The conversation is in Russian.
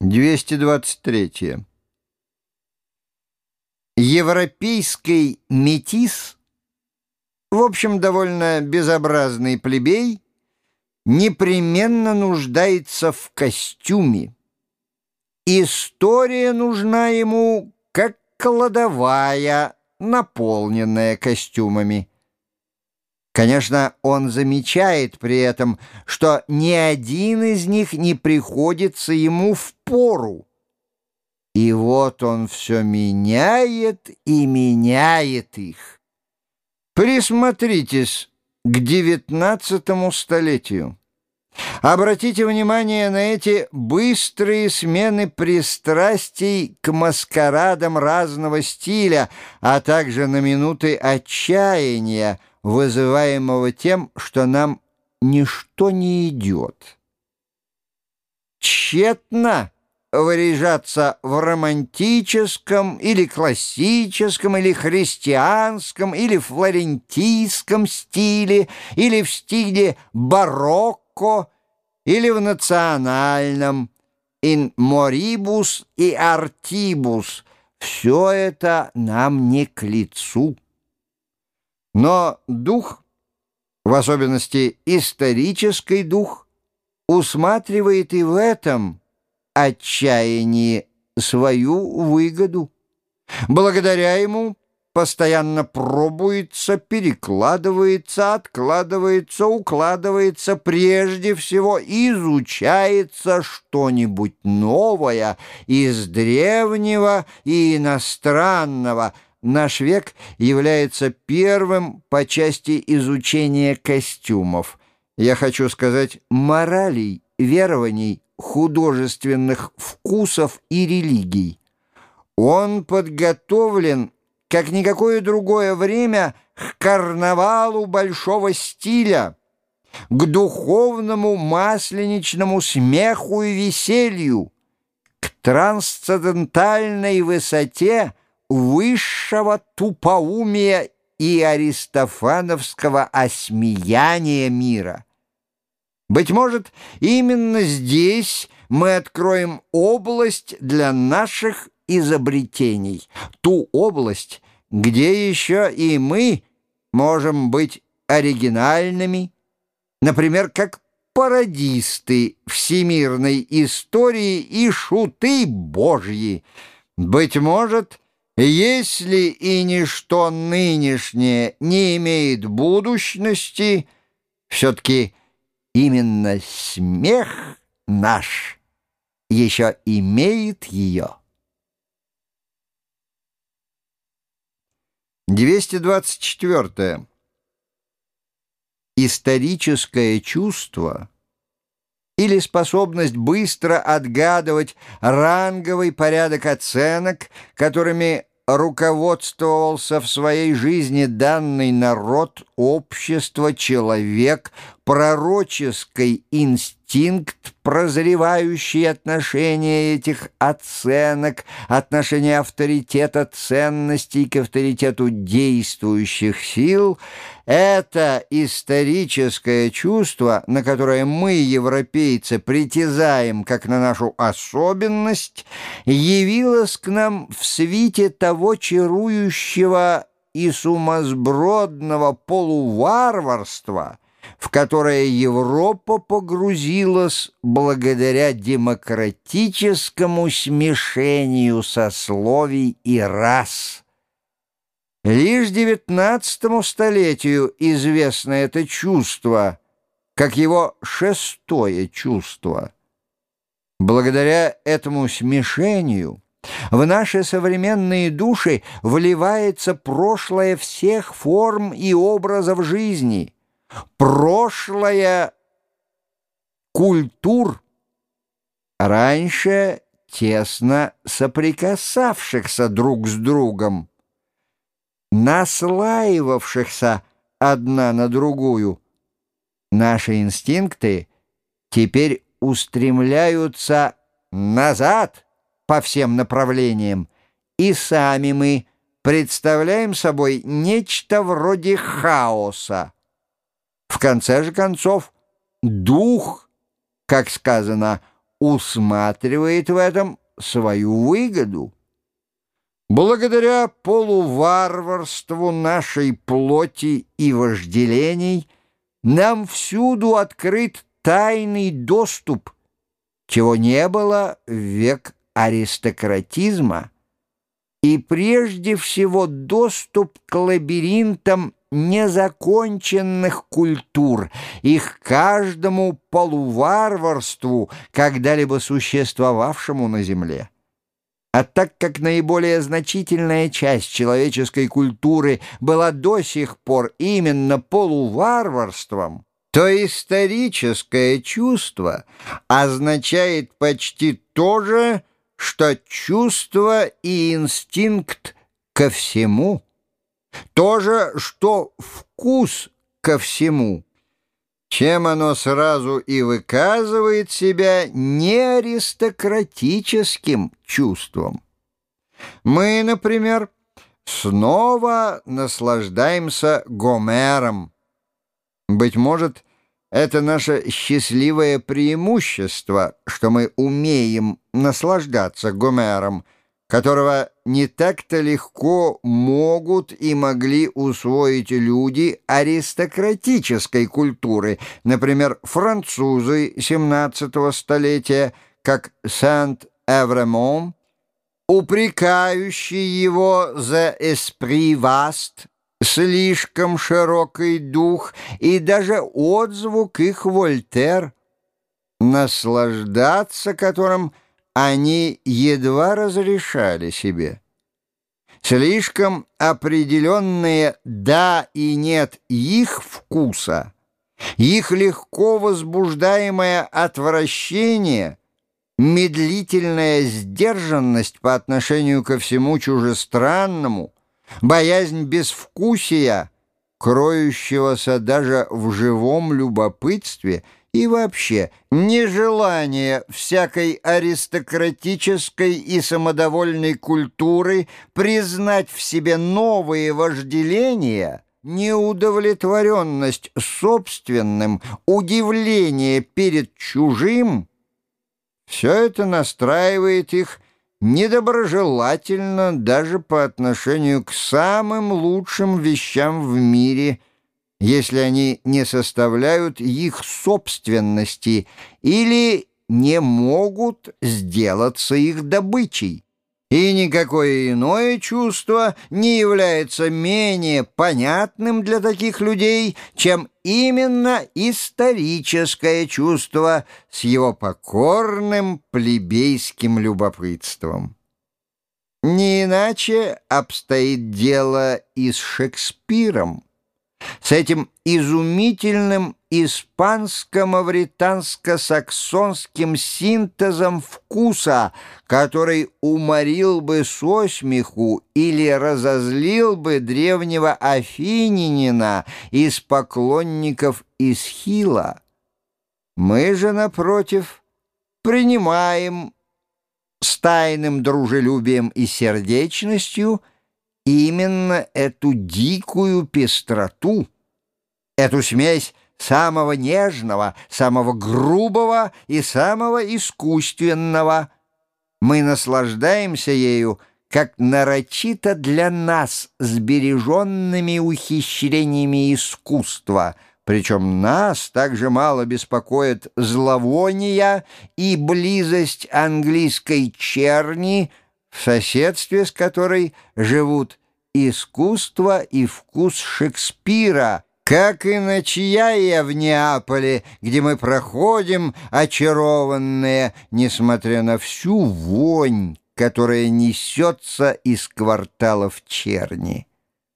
223. Европейский метис, в общем, довольно безобразный плебей, непременно нуждается в костюме. История нужна ему как кладовая, наполненная костюмами. Конечно, он замечает при этом, что ни один из них не приходится ему в пору. И вот он все меняет и меняет их. Присмотритесь к девятнадцатому столетию. Обратите внимание на эти быстрые смены пристрастий к маскарадам разного стиля, а также на минуты отчаяния, вызываемого тем, что нам ничто не идет. Тщетно выряжаться в романтическом или классическом или христианском или флорентийском стиле или в стиле барокко или в национальном «in moribus» и «artibus» — все это нам не к лицу. Но дух, в особенности исторический дух, усматривает и в этом отчаянии свою выгоду. Благодаря ему постоянно пробуется, перекладывается, откладывается, укладывается, прежде всего изучается что-нибудь новое из древнего и иностранного – наш век является первым по части изучения костюмов. Я хочу сказать, моралей, верований, художественных вкусов и религий. Он подготовлен, как никакое другое время, к карнавалу большого стиля, к духовному масленичному смеху и веселью, к трансцендентальной высоте – высшего тупоумия и аристофановского осмеяния мира. Быть может, именно здесь мы откроем область для наших изобретений, ту область, где еще и мы можем быть оригинальными, например, как пародисты всемирной истории и шуты божьи. Быть может, если и ничто нынешнее не имеет будущности, все-таки именно смех наш еще имеет ее. 224. Историческое чувство или способность быстро отгадывать ранговый порядок оценок, которыми руководствовался в своей жизни данный народ, общество, человек, пророческий инстинкт, прозревающий отношение этих оценок, отношение авторитета ценностей к авторитету действующих сил — это историческое чувство, на которое мы, европейцы, притязаем как на нашу особенность, явилось к нам в свите того чарующего и сумасбродного полуварварства, в которое Европа погрузилась благодаря демократическому смешению сословий и рас. Лишь девятнадцатому столетию известно это чувство, как его шестое чувство. Благодаря этому смешению в наши современные души вливается прошлое всех форм и образов жизни, прошлое культур, раньше тесно соприкасавшихся друг с другом наслаивавшихся одна на другую. Наши инстинкты теперь устремляются назад по всем направлениям, и сами мы представляем собой нечто вроде хаоса. В конце же концов, дух, как сказано, усматривает в этом свою выгоду. Благодаря полуварварству нашей плоти и вожделений нам всюду открыт тайный доступ, чего не было в век аристократизма, и прежде всего доступ к лабиринтам незаконченных культур, их каждому полуварварству, когда-либо существовавшему на Земле. А так как наиболее значительная часть человеческой культуры была до сих пор именно полуварварством, то историческое чувство означает почти то же, что чувство и инстинкт ко всему, то же, что вкус ко всему, чем оно сразу и выказывает себя не аристократическим чувством. Мы, например, снова наслаждаемся Гомером. Быть может, это наше счастливое преимущество, что мы умеем наслаждаться Гомером, которого не так-то легко могут и могли усвоить люди аристократической культуры, например, французы XVII столетия, как Сент-Эвремон, упрекающий его за «esprit vaste», слишком широкий дух и даже отзвук их Вольтер, наслаждаться которым они едва разрешали себе. Слишком определенные «да» и «нет» их вкуса, их легко возбуждаемое отвращение, медлительная сдержанность по отношению ко всему чужестранному — боязнь безвкусия, кроющегося даже в живом любопытстве и вообще нежелание всякой аристократической и самодовольной культуры признать в себе новые вожделения — неудовлетворенность собственным, удивление перед чужим — все это настраивает их недоброжелательно даже по отношению к самым лучшим вещам в мире, если они не составляют их собственности или не могут сделаться их добычей и никакое иное чувство не является менее понятным для таких людей, чем именно историческое чувство с его покорным плебейским любопытством. Не иначе обстоит дело и с Шекспиром с этим изумительным испанско-мавританско-саксонским синтезом вкуса, который уморил бы со смеху или разозлил бы древнего афининина из поклонников Исхила. Мы же, напротив, принимаем с тайным дружелюбием и сердечностью – именно эту дикую пестроту, эту смесь самого нежного, самого грубого и самого искусственного. Мы наслаждаемся ею, как нарочито для нас сбереженными ухищрениями искусства, причем нас также мало беспокоит зловония и близость английской черни, в соседстве с которой живут искусство и вкус Шекспира, как и ночья в Неаполе, где мы проходим, очарованные, несмотря на всю вонь, которая несется из кварталов черни.